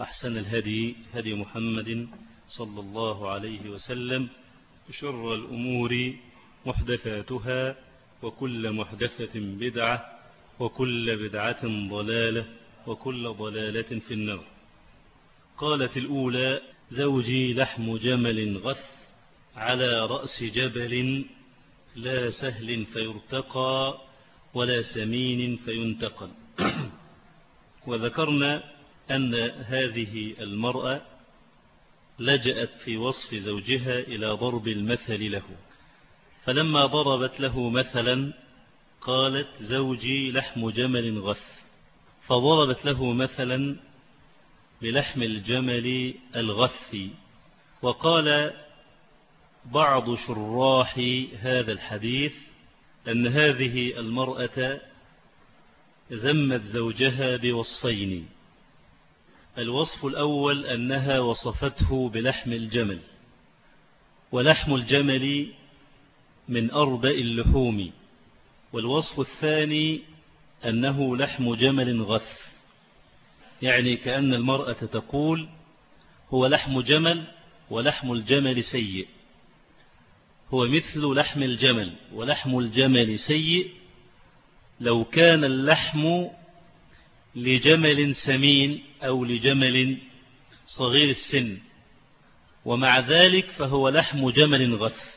وأحسن الهدي هدي محمد صلى الله عليه وسلم وشر الأمور محدثاتها وكل محدثة بدعة وكل بدعة ضلالة وكل ضلالة في النار. قالت الأولى زوجي لحم جمل غث على رأس جبل لا سهل فيرتقى ولا سمين فينتقل وذكرنا أن هذه المرأة لجأت في وصف زوجها إلى ضرب المثل له. فلما ضربت له مثلا قالت زوجي لحم جمل غث. فضربت له مثلا بلحم الجمل الغث. وقال بعض شراح هذا الحديث أن هذه المرأة زمت زوجها بوصفين. الوصف الأول أنها وصفته بلحم الجمل ولحم الجمل من أرض اللحوم والوصف الثاني أنه لحم جمل غث يعني كأن المرأة تقول هو لحم جمل ولحم الجمل سيء هو مثل لحم الجمل ولحم الجمل سيء لو كان اللحم لجمل سمين أو لجمل صغير السن ومع ذلك فهو لحم جمل غث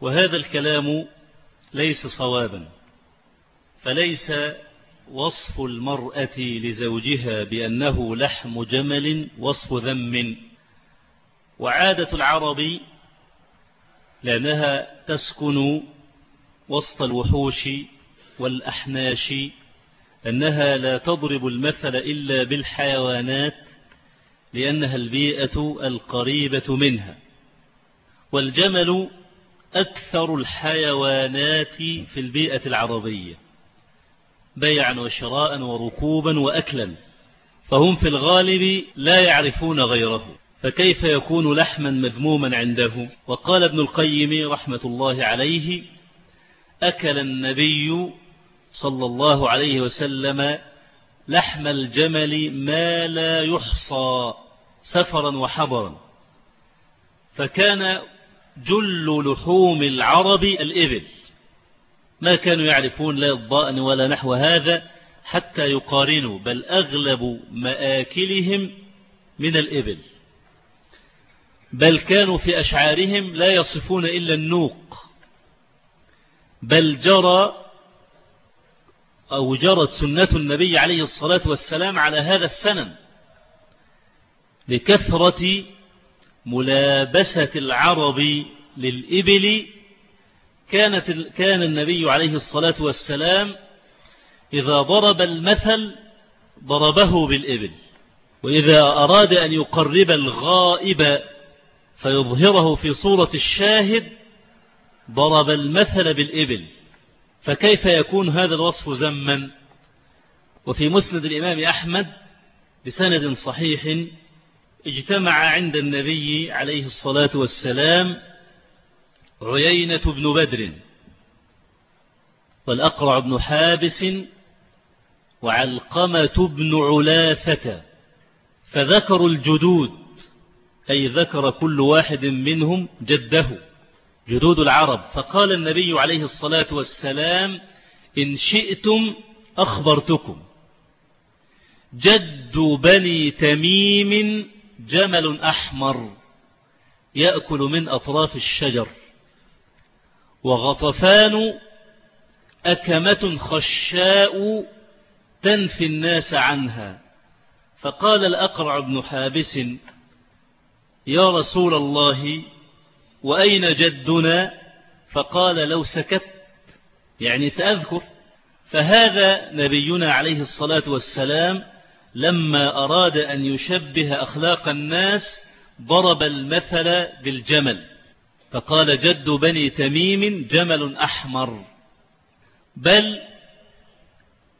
وهذا الكلام ليس صوابا فليس وصف المرأة لزوجها بأنه لحم جمل وصف ذم وعادة العرب لأنها تسكن وسط الوحوش والأحناش أنها لا تضرب المثل إلا بالحيوانات لأنها البيئة القريبة منها. والجمل أكثر الحيوانات في البيئة العربية بيعا وشراء وركوبا وأكلا فهم في الغالب لا يعرفون غيره. فكيف يكون لحما مذموما عنده؟ وقال ابن القيم رحمة الله عليه أكل النبي صلى الله عليه وسلم لحم الجمل ما لا يحصى سفرا وحضرا فكان جل لحوم العرب الإبل. ما كانوا يعرفون لا الضأن ولا نحو هذا حتى يقارنوا بل أغلب مآكلهم من الإبل. بل كانوا في أشعارهم لا يصفون إلا النوق. بل جرى أو جرت سنة النبي عليه الصلاة والسلام على هذا السنن لكثرة ملابسة العرب للإبل. كانت كان النبي عليه الصلاة والسلام إذا ضرب المثل ضربه بالإبل وإذا أراد أن يقرب الغائب فيظهره في صورة الشاهد ضرب المثل بالإبل. فكيف يكون هذا الوصف زما وفي مسند الإمام أحمد بسند صحيح اجتمع عند النبي عليه الصلاة والسلام عيينة بن بدر والأقرع بن حابس وعلقمة بن علاثة فذكروا الجدود أي ذكر كل واحد منهم جده. جدود العرب. فقال النبي عليه الصلاة والسلام إن شئتم أخبرتكم. جد بني تميم جمل أحمر يأكل من أطراف الشجر وغطفان أكمة خشاء تنفي الناس عنها. فقال الأقرع بن حابس يا رسول الله وأين جدنا؟ فقال لو سكت يعني سأذكر فهذا نبينا عليه الصلاة والسلام لما أراد أن يشبه أخلاق الناس ضرب المثل بالجمل. فقال جد بني تميم جمل أحمر بل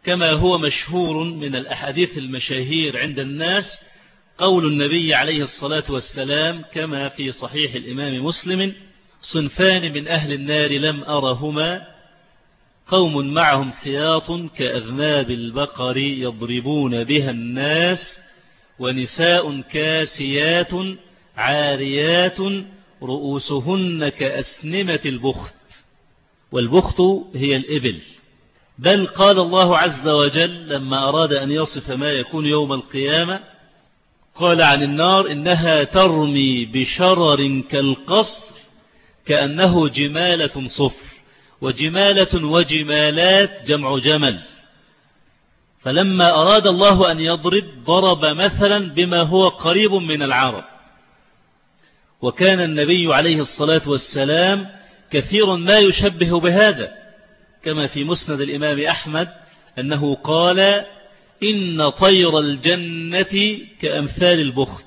كما هو مشهور من الأحاديث المشاهير عند الناس قول النبي عليه الصلاة والسلام كما في صحيح الإمام مسلم صنفان من أهل النار لم أرهما قوم معهم سياط كأذناب البقر يضربون بها الناس ونساء كاسيات عاريات رؤوسهن كأسنمة البخت والبخت هي الإبل. بل قال الله عز وجل لما أراد أن يصف ما يكون يوم القيامة قال عن النار إنها ترمي بشرر كالقصر كأنه جمالة صفر وجمالة وجمالات جمع جمل. فلما أراد الله أن يضرب ضرب مثلا بما هو قريب من العرب. وكان النبي عليه الصلاة والسلام كثيرا ما يشبه بهذا كما في مسند الإمام أحمد أنه قال إن طير الجنة كأمثال البخت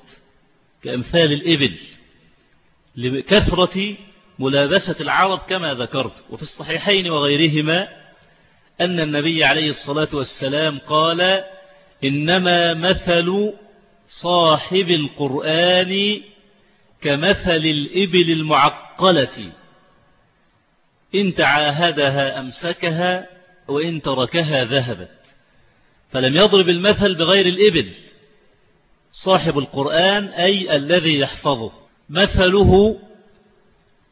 كأمثال الإبل. لكثرة ملابسة العرب كما ذكرت. وفي الصحيحين وغيرهما أن النبي عليه الصلاة والسلام قال إنما مثل صاحب القرآن كمثل الإبل المعقلة. إن تعاهدها أمسكها وإن تركها ذهبت. فلم يضرب المثل بغير الإبل. صاحب القرآن أي الذي يحفظه. مثله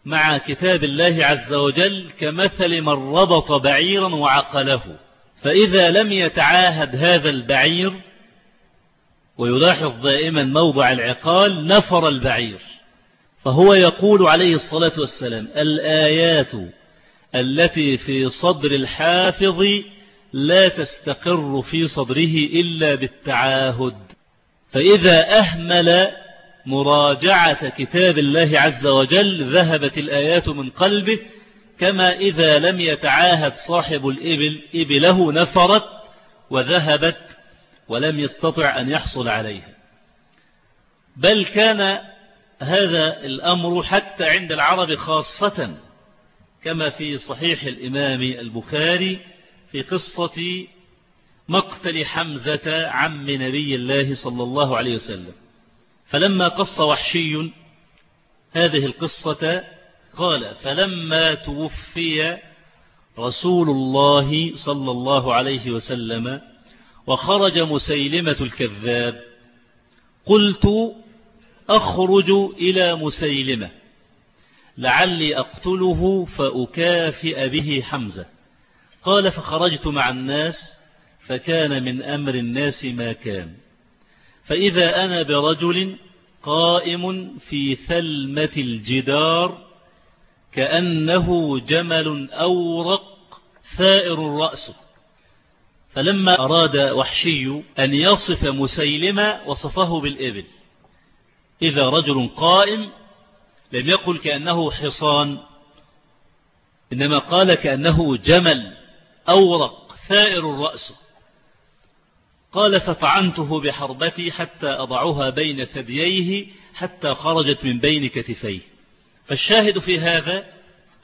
مع كتاب الله عز وجل كمثل من ربط بعيرا وعقله. فإذا لم يتعاهد هذا البعير ويلاحظ دائما موضع العقال نفر البعير. فهو يقول عليه الصلاة والسلام الآيات التي في صدر الحافظ لا تستقر في صدره إلا بالتعاهد. فإذا أهمل مراجعة كتاب الله عز وجل ذهبت الآيات من قلبه كما إذا لم يتعاهد صاحب الإبل إبله نفرت وذهبت ولم يستطع أن يحصل عليها. بل كان هذا الأمر حتى عند العرب خاصة كما في صحيح الإمام البخاري في قصة مقتل حمزة عم نبي الله صلى الله عليه وسلم. فلما قص وحشي هذه القصة قال فلما توفي رسول الله صلى الله عليه وسلم وخرج مسيلمة الكذاب قلت أخرج إلى مسيلمة لعلي أقتله فأكافئ به حمزة. قال فخرجت مع الناس فكان من أمر الناس ما كان. فإذا أنا برجل قائم في ثلمة الجدار كأنه جمل أورق ثائر الرأس. فلما أراد وحشي أن يصف مسيلمة وصفه بالإبل. إذا رجل قائم لم يقل كأنه حصان إنما قال كأنه جمل أورق ثائر الرأس. قال فطعنته بحربتي حتى أضعها بين ثدييه حتى خرجت من بين كتفيه. فالشاهد في هذا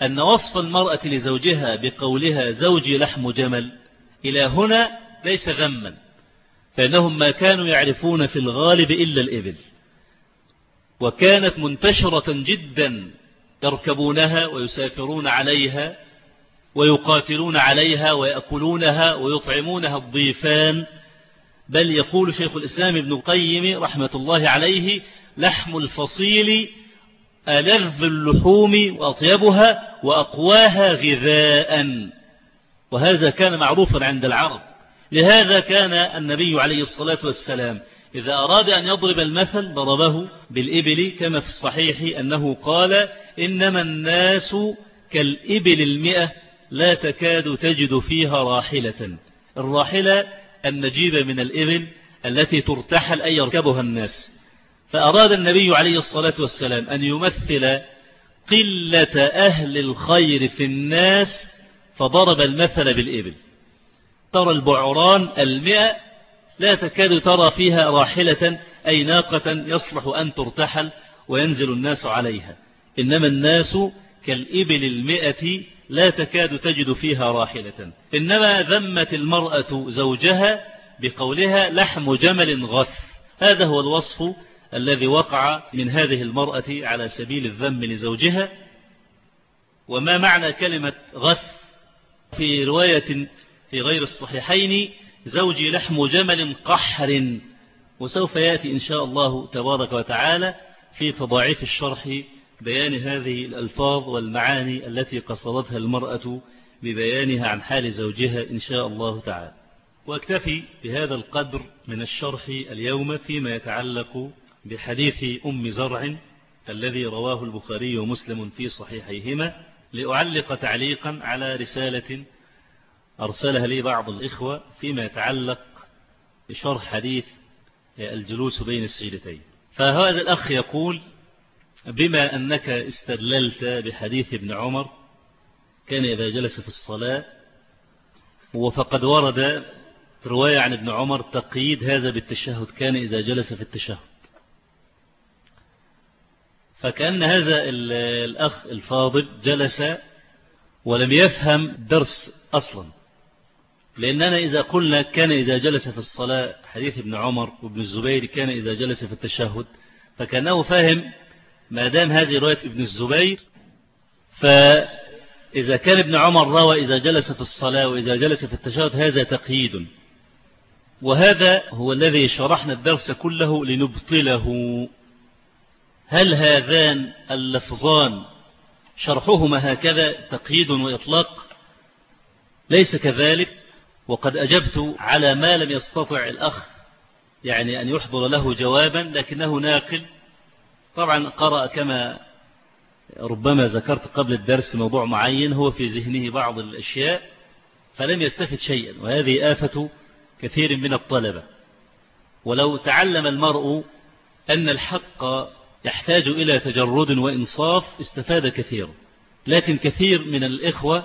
أن وصف المرأة لزوجها بقولها زوجي لحم جمل إلى هنا ليس ذما فإنهم ما كانوا يعرفون في الغالب إلا الإبل. وكانت منتشرة جدا يركبونها ويسافرون عليها ويقاتلون عليها ويأكلونها ويطعمونها الضيفان. بل يقول شيخ الإسلام ابن القيم رحمة الله عليه لحم الفصيل ألذ اللحوم وأطيبها وأقواها غذاء. وهذا كان معروفا عند العرب. لهذا كان النبي عليه الصلاة والسلام إذا أراد أن يضرب المثل ضربه بالإبل كما في الصحيح أنه قال إنما الناس كالإبل المئة لا تكاد تجد فيها راحلة. الراحلة النجيبة من الإبل التي ترتحل أن يركبها الناس. فأراد النبي عليه الصلاة والسلام أن يمثل قلة أهل الخير في الناس فضرب المثل بالإبل. ترى البعران المئة لا تكاد ترى فيها راحلة أي ناقة يصلح أن ترتحل وينزل الناس عليها. إنما الناس كالإبل المئة لا تكاد تجد فيها راحلة. إنما ذمت المرأة زوجها بقولها لحم جمل غث. هذا هو الوصف الذي وقع من هذه المرأة على سبيل الذم لزوجها. وما معنى كلمة غث في رواية في غير الصحيحين؟ زوجي لحم جمل قحر. وسوف يأتي إن شاء الله تبارك وتعالى في تضاعيف الشرح بيان هذه الألفاظ والمعاني التي قصدتها المرأة ببيانها عن حال زوجها إن شاء الله تعالى. وأكتفي بهذا القدر من الشرح اليوم فيما يتعلق بحديث أم زرع الذي رواه البخاري ومسلم في صحيحيهما لأعلق تعليقا على رسالة أرسلها لي بعض الإخوة فيما يتعلق بشرح حديث الجلوس بين السيدتين فهذا الأخ يقول بما أنك استدللت بحديث ابن عمر كان إذا جلس في الصلاة وفقد ورد رواية عن ابن عمر تقييد هذا بالتشهد كان إذا جلس في التشهد. فكأن هذا الأخ الفاضل جلس ولم يفهم الدرس أصلا. لأننا إذا قلنا كان إذا جلس في الصلاة حديث ابن عمر وابن الزبير كان إذا جلس في التشهد فكأنه فاهم ما دام هذه رواية ابن الزبير فإذا كان ابن عمر روى إذا جلس في الصلاة وإذا جلس في التشهد هذا تقييد. وهذا هو الذي شرحنا الدرس كله لنبطله. هل هذان اللفظان شرحهما هكذا تقييد وإطلاق؟ ليس كذلك. وقد أجبت على ما لم يستطع الأخ يعني أن يحضر له جوابا لكنه ناقل. طبعا قرأ كما ربما ذكرت قبل الدرس موضوع معين هو في ذهنه بعض الأشياء فلم يستفد شيئا وهذه آفة كثير من الطلبة. ولو تعلم المرء أن الحق يحتاج إلى تجرد وإنصاف استفاد كثير. لكن كثير من الإخوة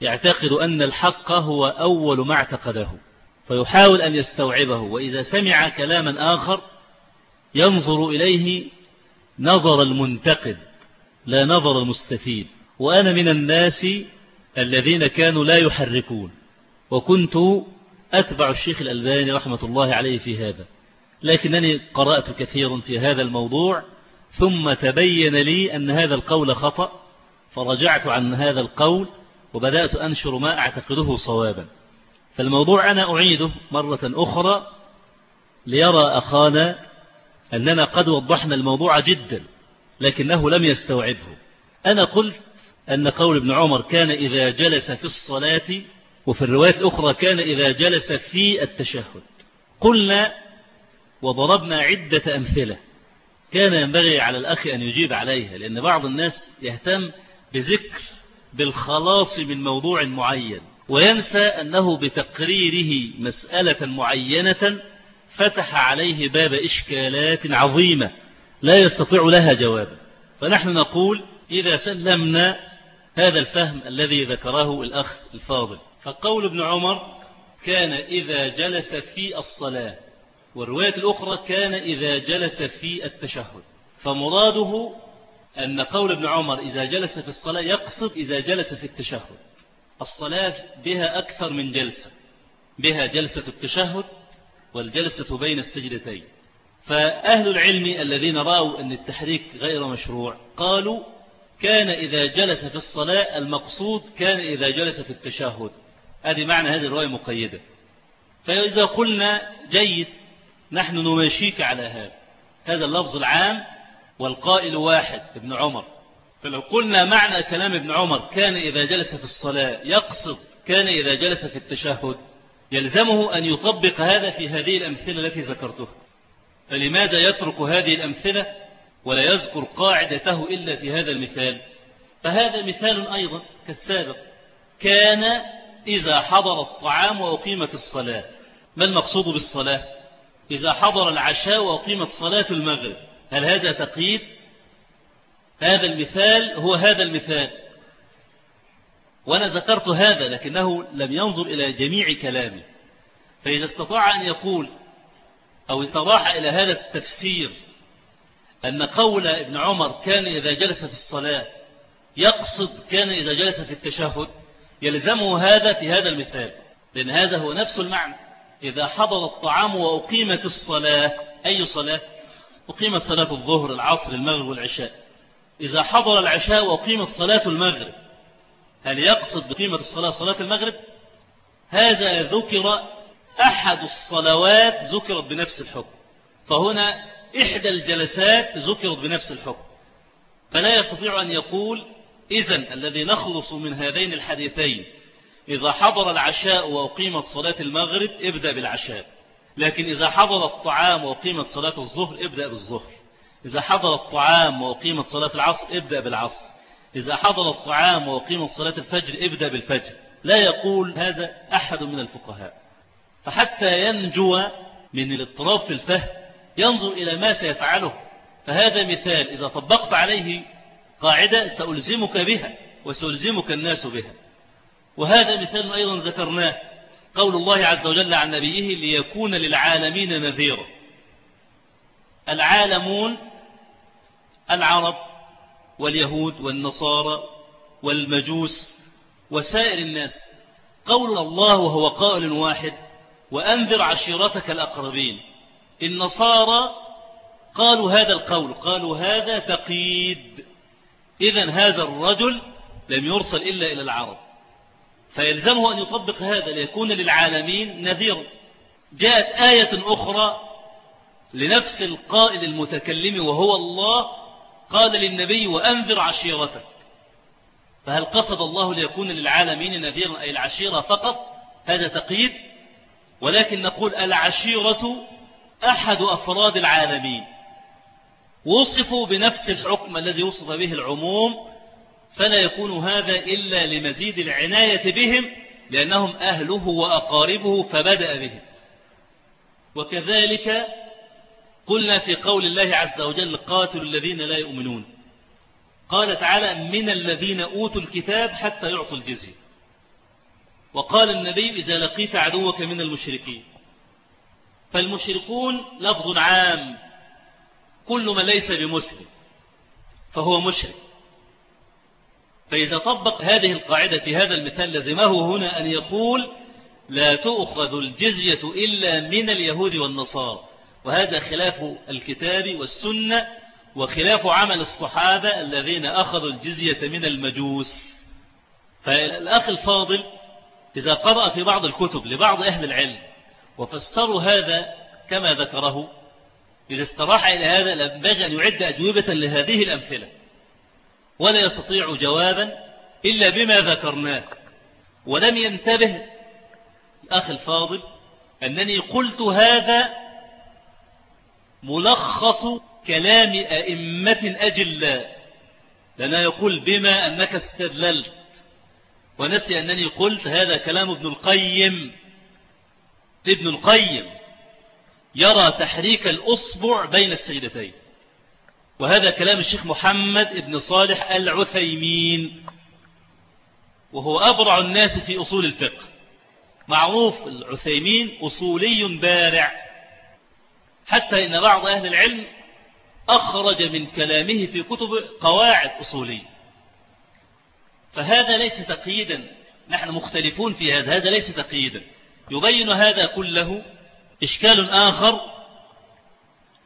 يعتقد أن الحق هو أول ما اعتقده فيحاول أن يستوعبه. وإذا سمع كلاما آخر ينظر إليه نظر المنتقد لا نظر المستفيد. وأنا من الناس الذين كانوا لا يحركون. وكنت أتبع الشيخ الألباني رحمة الله عليه في هذا. لكنني قرأت كثيرا في هذا الموضوع ثم تبين لي أن هذا القول خطأ فرجعت عن هذا القول وبدأت أنشر ما أعتقده صوابا. فالموضوع أنا أعيده مرة أخرى ليرى أخانا أننا قد وضحنا الموضوع جدا لكنه لم يستوعبه. أنا قلت أن قول ابن عمر كان إذا جلس في الصلاة وفي الرواية الأخرى كان إذا جلس في التشهد. قلنا وضربنا عدة أمثلة. كان ينبغي على الأخ أن يجيب عليها لأن بعض الناس يهتم بذكر بالخلاص من موضوع معين وينسى أنه بتقريره مسألة معينة فتح عليه باب إشكالات عظيمة لا يستطيع لها جوابا فنحن نقول إذا سلمنا هذا الفهم الذي ذكره الأخ الفاضل. فقول ابن عمر كان إذا جلس في الصلاة والرواية الأخرى كان إذا جلس في التشهد. فمراده أن قول ابن عمر إذا جلس في الصلاة يقصد إذا جلس في التشهد. الصلاة بها أكثر من جلسة بها جلسة التشهد والجلسة بين السجدتين. فأهل العلم الذين رأوا أن التحريك غير مشروع قالوا كان إذا جلس في الصلاة المقصود كان إذا جلس في التشهد. هذه معنى هذه الرواية مقيدة. فإذا قلنا جيد نحن نماشيك على هذا. هذا اللفظ العام والقائل واحد ابن عمر. فلو قلنا معنى كلام ابن عمر كان إذا جلس في الصلاة يقصد كان إذا جلس في التشهد. يلزمه أن يطبق هذا في هذه الأمثلة التي ذكرتها. فلماذا يترك هذه الأمثلة ولا يذكر قاعدته إلا في هذا المثال؟ فهذا مثال أيضا كالسابق. كان إذا حضر الطعام وأقيمت الصلاة. ما المقصود بالصلاة؟ إذا حضر العشاء وأقيمت صلاة المغرب. هل هذا تقييد؟ هذا المثال هو هذا المثال. وأنا ذكرت هذا لكنه لم ينظر إلى جميع كلامي. فإذا استطاع أن يقول أو استراح إلى هذا التفسير أن قول ابن عمر كان إذا جلس في الصلاة يقصد كان إذا جلس في التشهد يلزمه هذا في هذا المثال لأن هذا هو نفس المعنى. إذا حضر الطعام وأقيمت الصلاة أي صلاة؟ أقيمت صلاة الظهر العصر المغرب والعشاء. إذا حضر العشاء وأقيمت صلاة المغرب هل يقصد بقيمة الصلاة صلاة المغرب؟ هذا ذكر أحد الصلوات ذكرت بنفس الحكم. فهنا إحدى الجلسات ذكرت بنفس الحكم. فلا يستطيع أن يقول إذن الذي نخلص من هذين الحديثين إذا حضر العشاء وأقيمت صلاة المغرب ابدأ بالعشاء. لكن إذا حضر الطعام وأقيمت صلاة الظهر ابدأ بالظهر. إذا حضر الطعام وأقيمت صلاة العصر ابدأ بالعصر. إذا حضر الطعام وأقيمت صلاة الفجر ابدأ بالفجر. لا يقول هذا أحد من الفقهاء. فحتى ينجو من الاضطراب في الفهم ينظر إلى ما سيفعله. فهذا مثال إذا طبقت عليه قاعدة سألزمك بها وسألزمك الناس بها. وهذا مثال أيضا ذكرناه قول الله عز وجل عن نبيه ليكون للعالمين نذيرا. العالمون العرب واليهود والنصارى والمجوس وسائر الناس. قول الله وهو قائل واحد وأنذر عشيرتك الأقربين. النصارى قالوا هذا القول قالوا هذا تقييد. إذا هذا الرجل لم يرسل إلا إلى العرب. فيلزمه أن يطبق هذا ليكون للعالمين نذيرا جاءت آية أخرى لنفس القائل المتكلم وهو الله قال للنبي وأنذر عشيرتك. فهل قصد الله ليكون للعالمين نذيرا أي العشيرة فقط؟ هذا تقييد. ولكن نقول العشيرة أحد أفراد العالمين. وصفوا بنفس الحكم الذي وصف به العموم فلا يكون هذا إلا لمزيد العناية بهم لأنهم أهله وأقاربه فبدأ بهم. وكذلك قلنا في قول الله عز وجل قاتل الذين لا يؤمنون. قال تعالى من الذين أوتوا الكتاب حتى يعطوا الجزية. وقال النبي إذا لقيت عدوك من المشركين. فالمشركون لفظ عام. كل من ليس بمسلم فهو مشرك. فإذا طبق هذه القاعدة في هذا المثال لزمه هنا أن يقول لا تؤخذ الجزية إلا من اليهود والنصارى. وهذا خلاف الكتاب والسنة وخلاف عمل الصحابة الذين أخذوا الجزية من المجوس. فالأخ الفاضل إذا قرأ في بعض الكتب لبعض أهل العلم وفسروا هذا كما ذكره إذا استراح إلى هذا لنبغي أن يعد أجوبة لهذه الأمثلة ولا يستطيع جوابا إلا بما ذكرناه. ولم ينتبه الأخ الفاضل أنني قلت هذا ملخص كلام أئمة أجلاء. لنا يقول بما أنك استدللت. ونسي أنني قلت هذا كلام ابن القيم. ابن القيم يرى تحريك الأصبع بين السيدتين. وهذا كلام الشيخ محمد ابن صالح العثيمين. وهو أبرع الناس في أصول الفقه. معروف العثيمين أصولي بارع. حتى إن بعض أهل العلم أخرج من كلامه في كتب قواعد أصولية. فهذا ليس تقييدا. نحن مختلفون في هذا. هذا ليس تقييدا. يبين هذا كله إشكال آخر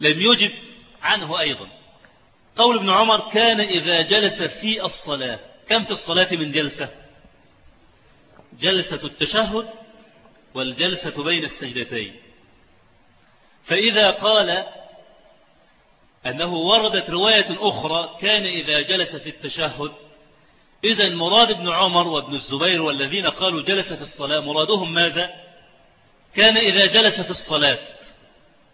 لم يجب عنه أيضا. قول ابن عمر كان إذا جلس في الصلاة. كم في الصلاة من جلسة؟ جلسة التشهد والجلسة بين السجدتين. فإذا قال أنه وردت رواية أخرى كان إذا جلس في التشهد. إذا مراد ابن عمر وابن الزبير والذين قالوا جلس في الصلاة مرادهم ماذا؟ كان إذا جلس في الصلاة.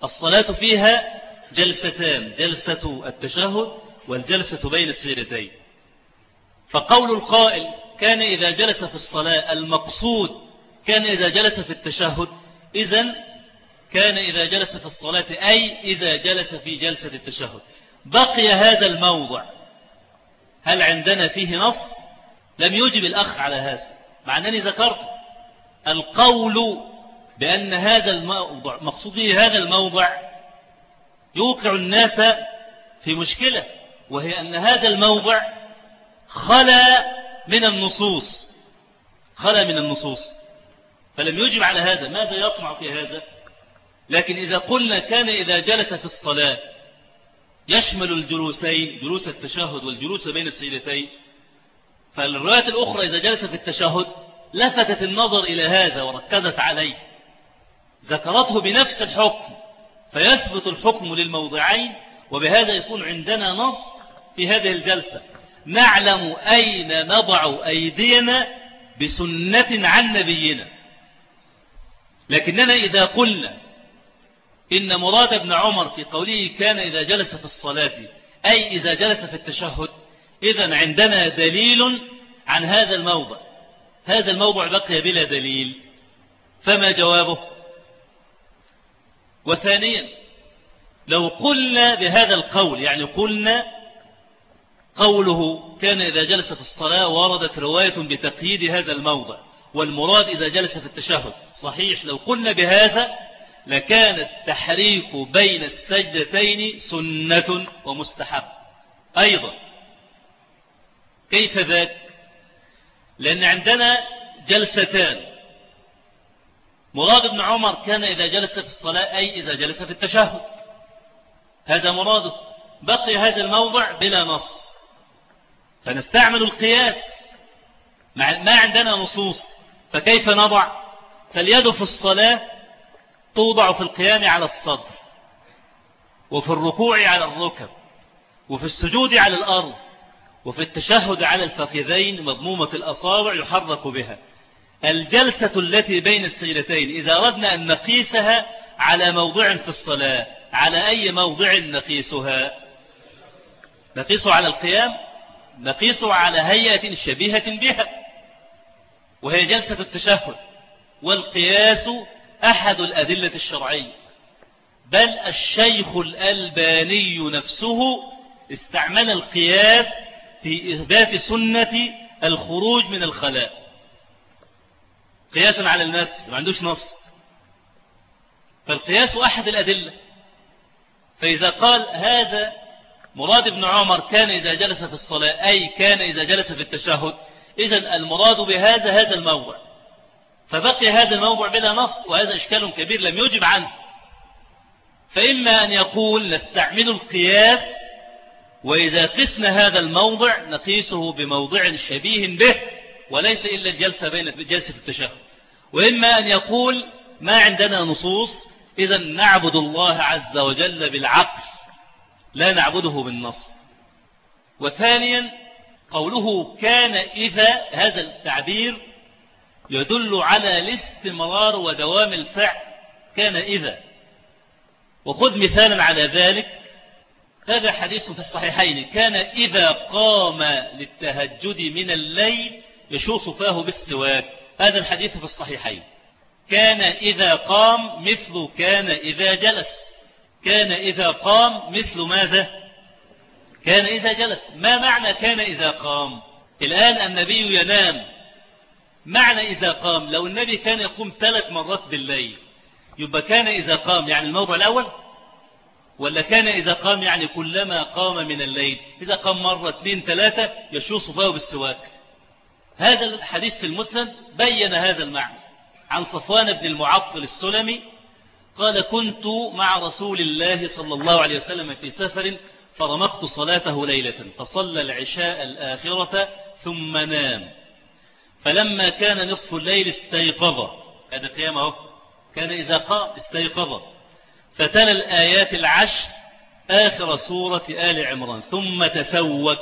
الصلاة فيها جلستان جلسة التشهد والجلسة بين السجدتين فقول القائل كان إذا جلس في الصلاة المقصود كان إذا جلس في التشهد. إذن كان إذا جلس في الصلاة أي إذا جلس في جلسة التشهد. بقي هذا الموضع. هل عندنا فيه نص؟ لم يجب الأخ على هذا. مع أنني ذكرت القول بأن هذا الموضع مقصود به هذا الموضع يوقع الناس في مشكلة وهي أن هذا الموضع خلا من النصوص. خلا من النصوص. فلم يجب على هذا. ماذا يصنع في هذا؟ لكن إذا قلنا كان إذا جلس في الصلاة يشمل الجلوسين جلوس التشهد والجلوس بين السيدتين فالرواية الأخرى إذا جلس في التشهد لفتت النظر إلى هذا وركزت عليه. ذكرته بنفس الحكم فيثبت الحكم للموضعين وبهذا يكون عندنا نص في هذه الجلسة. نعلم أين نضع أيدينا بسنة عن نبينا. لكننا إذا قلنا إن مراد بن عمر في قوله كان إذا جلس في الصلاة أي إذا جلس في التشهد إذا عندنا دليل عن هذا الموضع. هذا الموضع بقي بلا دليل. فما جوابه؟ وثانيا لو قلنا بهذا القول يعني قلنا قوله كان إذا جلس في الصلاة وردت رواية بتقييد هذا الموضع والمراد إذا جلس في التشهد صحيح لو قلنا بهذا لكان التحريك بين السجدتين سنة ومستحب. أيضا كيف ذاك؟ لأن عندنا جلستان. مراد ابن عمر كان إذا جلس في الصلاة أي إذا جلس في التشهد. هذا مراده بقي هذا الموضع بلا نص. فنستعمل القياس. ما عندنا نصوص. فكيف نضع؟ فاليد في الصلاة توضع في القيام على الصدر وفي الركوع على الركب وفي السجود على الأرض وفي التشهد على الفخذين مضمومة الأصابع يحرك بها. الجلسة التي بين السجلتين إذا أردنا أن نقيسها على موضع في الصلاة على أي موضع نقيسها؟ نقيس على القيام نقيس على هيئة شبيهة بها وهي جلسة التشهد والقياس أحد الأدلة الشرعية. بل الشيخ الألباني نفسه استعمل القياس في إثبات سنة الخروج من الخلاء. قياسا على الناس ما عندوش نص. فالقياس أحد الأدلة. فإذا قال هذا مراد ابن عمر كان إذا جلس في الصلاة أي كان إذا جلس في التشهد إذا المراد بهذا هذا الموضع. فبقي هذا الموضع بلا نص وهذا إشكال كبير لم يجب عنه. فإما أن يقول نستعمل القياس وإذا قسنا هذا الموضع نقيسه بموضع شبيه به وليس إلا الجلسة بين جلسة التشهد. وإما أن يقول ما عندنا نصوص إذا نعبد الله عز وجل بالعقل لا نعبده بالنص. وثانيا قوله كان إذا هذا التعبير يدل على الاستمرار ودوام الفعل. كان إذا. وخذ مثالا على ذلك. هذا حديث في الصحيحين. كان إذا قام للتهجد من الليل يشوص فاه بالسواك. هذا الحديث في الصحيحين. كان إذا قام مثل كان إذا جلس. كان إذا قام مثل ماذا؟ كان إذا جلس. ما معنى كان إذا قام؟ الآن النبي ينام. معنى إذا قام لو النبي كان يقوم ثلاث مرات بالليل يبقى كان إذا قام يعني الموضع الأول؟ ولا كان إذا قام يعني كلما قام من الليل إذا قام مرة اثنين ثلاثة يشوص فاه بالسواك؟ هذا الحديث في المسند بين هذا المعنى. عن صفوان بن المعطل السلمي قال كنت مع رسول الله صلى الله عليه وسلم في سفر فرمقت صلاته ليلة فصلى العشاء الآخرة ثم نام. فلما كان نصف الليل استيقظ. هذا قيامه كان إذا قام استيقظ. فتلا الآيات العشر آخر سورة آل عمران. ثم تسوك.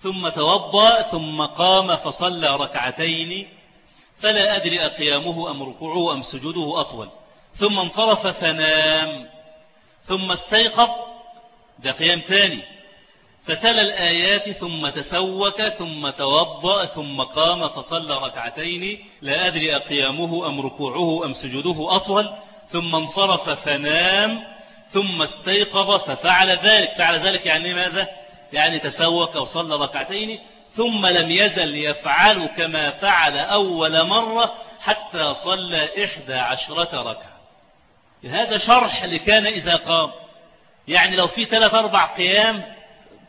ثم توضأ. ثم قام فصلى ركعتين. فلا أدري أقيامه أم ركوعه أم سجوده أطول. ثم انصرف فنام. ثم استيقظ. ده قيام ثاني. فتلا الآيات ثم تسوك ثم توضأ ثم قام فصلى ركعتين. لا أدري أقيامه أم ركوعه أم سجوده أطول. ثم انصرف فنام ثم استيقظ ففعل ذلك. فعل ذلك يعني ماذا؟ يعني تسوك وصلى ركعتين. ثم لم يزل يفعل كما فعل أول مرة حتى صلى إحدى عشرة ركعة. هذا شرح لكان إذا قام. يعني لو في ثلاث أربع قيام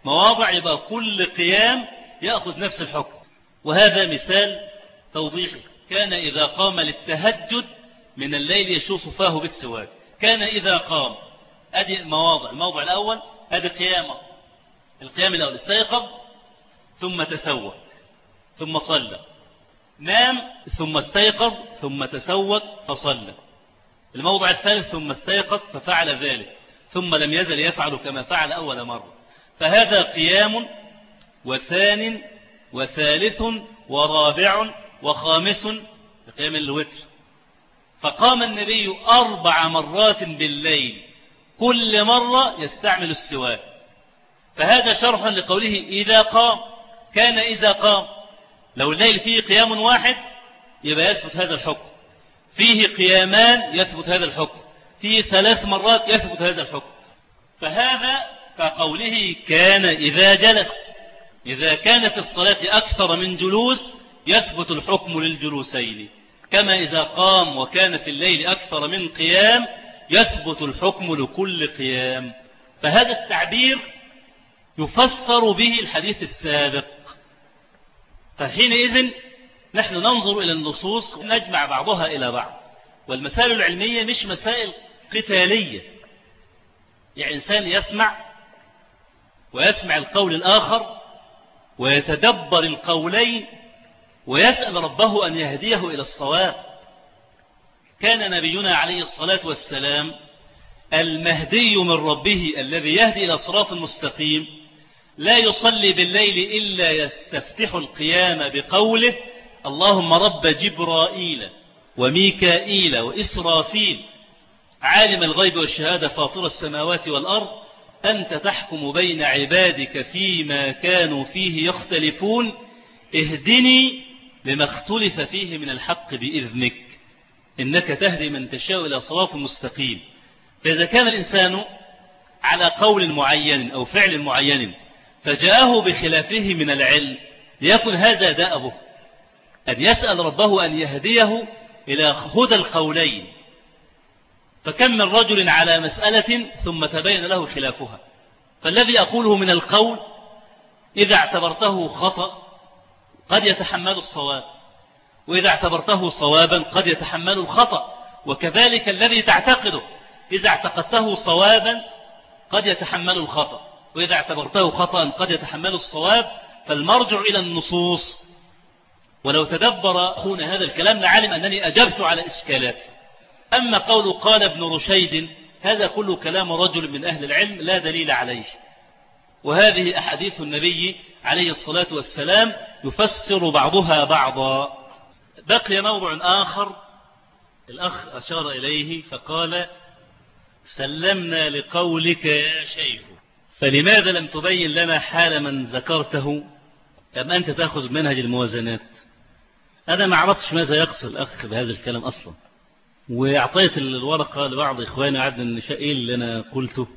مواضع يبقى كل قيام يأخذ نفس الحكم. وهذا مثال توضيحي. كان إذا قام للتهجد من الليل يشوف فاه بالسواك كان إذا قام أدي مواضع. الموضع الأول أدي قيامه. القيام الأول استيقظ ثم تسوك ثم صلى. نام ثم استيقظ ثم تسوك فصلى. الموضع الثالث ثم استيقظ ففعل ذلك. ثم لم يزل يفعل كما فعل أول مرة. فهذا قيام وثان وثالث ورابع وخامس قيام الوتر. فقام النبي أربع مرات بالليل كل مرة يستعمل السواك. فهذا شرحا لقوله إذا قام كان إذا قام. لو الليل فيه قيام واحد يبقى يثبت هذا الحكم. فيه قيامان يثبت هذا الحكم. فيه ثلاث مرات يثبت هذا الحكم. فهذا كقوله كان إذا جلس. إذا كانت الصلاة أكثر من جلوس يثبت الحكم للجلوسين. كما إذا قام وكان في الليل أكثر من قيام يثبت الحكم لكل قيام. فهذا التعبير يفسر به الحديث السابق. فحينئذ نحن ننظر إلى النصوص نجمع بعضها إلى بعض. والمسائل العلمية مش مسائل قتالية. يعني إنسان يسمع ويسمع القول الآخر ويتدبر القولين ويسأل ربه أن يهديه إلى الصواب. كان نبينا عليه الصلاة والسلام المهدي من ربه الذي يهدي إلى صراط المستقيم لا يصلي بالليل إلا يستفتح القيام بقوله اللهم رب جبرائيل وميكائيل وإسرافيل عالم الغيب والشهادة فاطر السماوات والأرض أنت تحكم بين عبادك فيما كانوا فيه يختلفون اهدني لما اختلف فيه من الحق بإذنك. إنك تهدي من تشاء إلى صراط مستقيم. فإذا كان الإنسان على قول معين أو فعل معين فجاءه بخلافه من العلم ليكن هذا دأبه أن يسأل ربه أن يهديه إلى هدى القولين. فكم من رجل على مسألة ثم تبين له خلافها. فالذي أقوله من القول إذا اعتبرته خطأ قد يتحمل الصواب. وإذا اعتبرته صوابا قد يتحمل الخطأ. وكذلك الذي تعتقده إذا اعتقدته صوابا قد يتحمل الخطأ. وإذا اعتبرته خطأ قد يتحمل الصواب. فالمرجع إلى النصوص. ولو تدبر أخونا هذا الكلام لعلم أنني أجبت على إشكالات. أما قول قال ابن رشيد هذا كله كلام رجل من أهل العلم لا دليل عليه. وهذه أحاديث النبي عليه الصلاة والسلام يفسر بعضها بعضا. بقي موضع آخر الأخ أشار إليه فقال سلمنا لقولك يا شيخ فلماذا لم تبين لنا حال من ذكرته؟ أم أنت تأخذ منهج الموازنات؟ أنا ما عرفتش ماذا يقصد الأخ بهذا الكلام أصلا. وأعطيت الورقة لبعض إخواني عدنا النشاء إيه اللي أنا قلته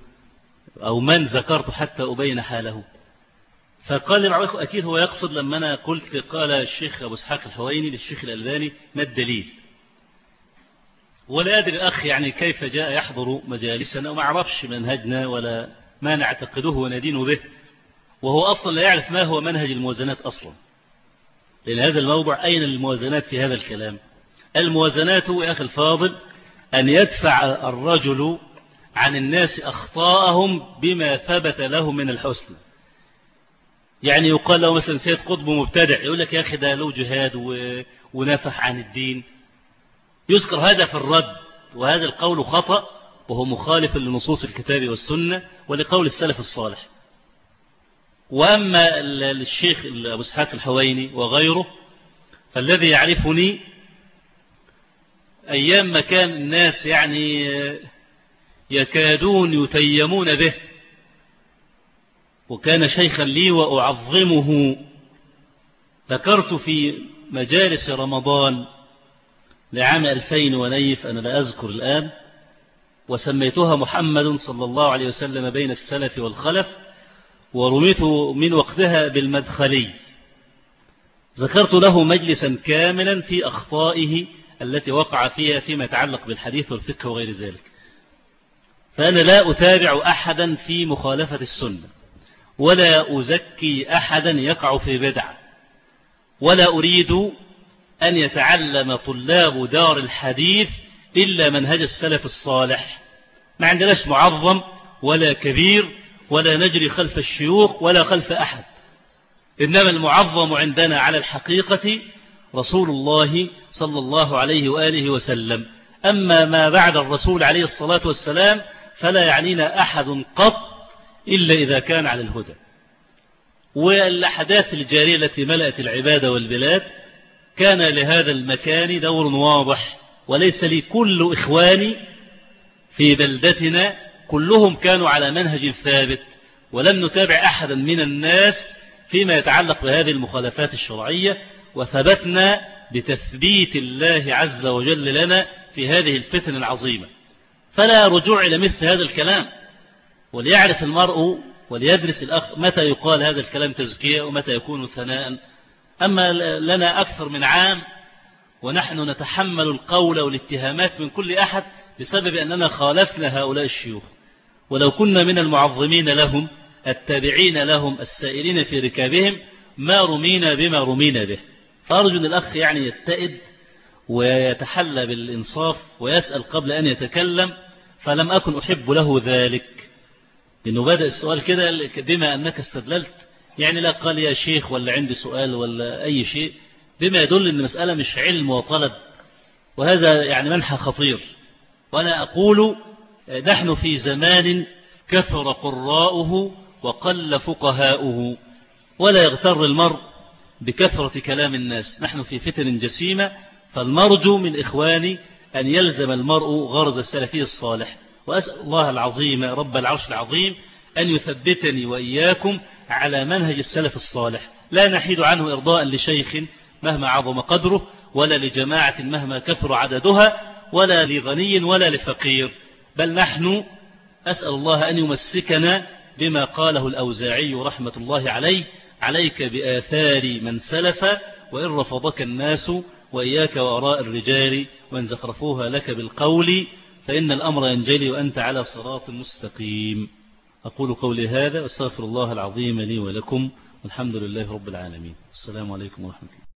أو من ذكرته حتى أبين حاله. فقال لي أكيد هو يقصد لما أنا قلت قال الشيخ أبو إسحاق الحويني للشيخ الألباني ما الدليل؟ ولا أدري الأخ يعني كيف جاء يحضر مجالسنا وما عرفش منهجنا ولا ما نعتقده وندين به. وهو أصلا لا يعرف ما هو منهج الموازنات أصلا. لأن هذا الموضوع أين الموازنات في هذا الكلام؟ الموازنات يا أخي الفاضل أن يدفع الرجل عن الناس أخطاءهم بما ثبت له من الحسن. يعني يقال له مثلا سيد قطب مبتدع يقول لك يا أخي ده له جهاد ونفح عن الدين. يذكر هذا في الرد وهذا القول خطأ وهو مخالف لنصوص الكتاب والسنة ولقول السلف الصالح. وأما الشيخ أبو إسحاق الحويني وغيره فالذي يعرفني أيام ما كان الناس يعني يكادون يتيمون به. وكان شيخا لي وأعظمه. ذكرت في مجالس رمضان لعام ألفين ونيف أنا لا أذكر الآن وسميتها محمد صلى الله عليه وسلم بين السلف والخلف ورميت من وقتها بالمدخلي. ذكرت له مجلسا كاملا في أخطائه التي وقع فيها فيما يتعلق بالحديث والفقه وغير ذلك. فأنا لا أتابع أحدا في مخالفة السنة ولا أزكي أحدا يقع في بدعة ولا أريد أن يتعلم طلاب دار الحديث إلا منهج السلف الصالح. ما عندناش معظم ولا كبير ولا نجري خلف الشيوخ ولا خلف أحد. إنما المعظم عندنا على الحقيقة رسول الله صلى الله عليه وآله وسلم. أما ما بعد الرسول عليه الصلاة والسلام فلا يعنينا أحد قط إلا إذا كان على الهدى. والأحداث الجارية التي ملأت العبادة والبلاد كان لهذا المكان دور واضح وليس لي كل إخواني في بلدتنا كلهم كانوا على منهج ثابت ولم نتابع أحدا من الناس فيما يتعلق بهذه المخالفات الشرعية وثبتنا بتثبيت الله عز وجل لنا في هذه الفتن العظيمة. فلا رجوع إلى مثل هذا الكلام. وليعرف المرء وليدرس الأخ متى يقال هذا الكلام تزكية ومتى يكون ثناء. أما لنا أكثر من عام ونحن نتحمل القول والاتهامات من كل أحد بسبب أننا خالفنا هؤلاء الشيوخ. ولو كنا من المعظمين لهم التابعين لهم السائلين في ركابهم ما رمينا بما رمينا به. فأرجو أن الأخ يعني يتئد ويتحلى بالإنصاف ويسأل قبل أن يتكلم فلم أكن أحب له ذلك. لأنه بدأ السؤال كده بما أنك استدللت يعني لا قال يا شيخ ولا عندي سؤال ولا أي شيء بما يدل أن المسألة مش علم وطلب وهذا يعني منحى خطير. وأنا أقول نحن في زمان كثر قراؤه وقل فقهاؤه ولا يغتر المرء بكثرة كلام الناس. نحن في فتن جسيمة فالمرجو من إخواني أن يلزم المرء غرز السلفي الصالح. وأسأل الله العظيم رب العرش العظيم أن يثبتني وإياكم على منهج السلف الصالح. لا نحيد عنه إرضاء لشيخ مهما عظم قدره ولا لجماعة مهما كثر عددها ولا لغني ولا لفقير. بل نحن أسأل الله أن يمسكنا بما قاله الأوزاعي رحمة الله عليه عليك بآثار من سلف وإن رفضك الناس وإياك وأراء الرجال وإن زخرفوها لك بالقول فإن الأمر ينجلي وأنت على صراط مستقيم. أقول قولي هذا وأستغفر الله العظيم لي ولكم والحمد لله رب العالمين. السلام عليكم ورحمة الله.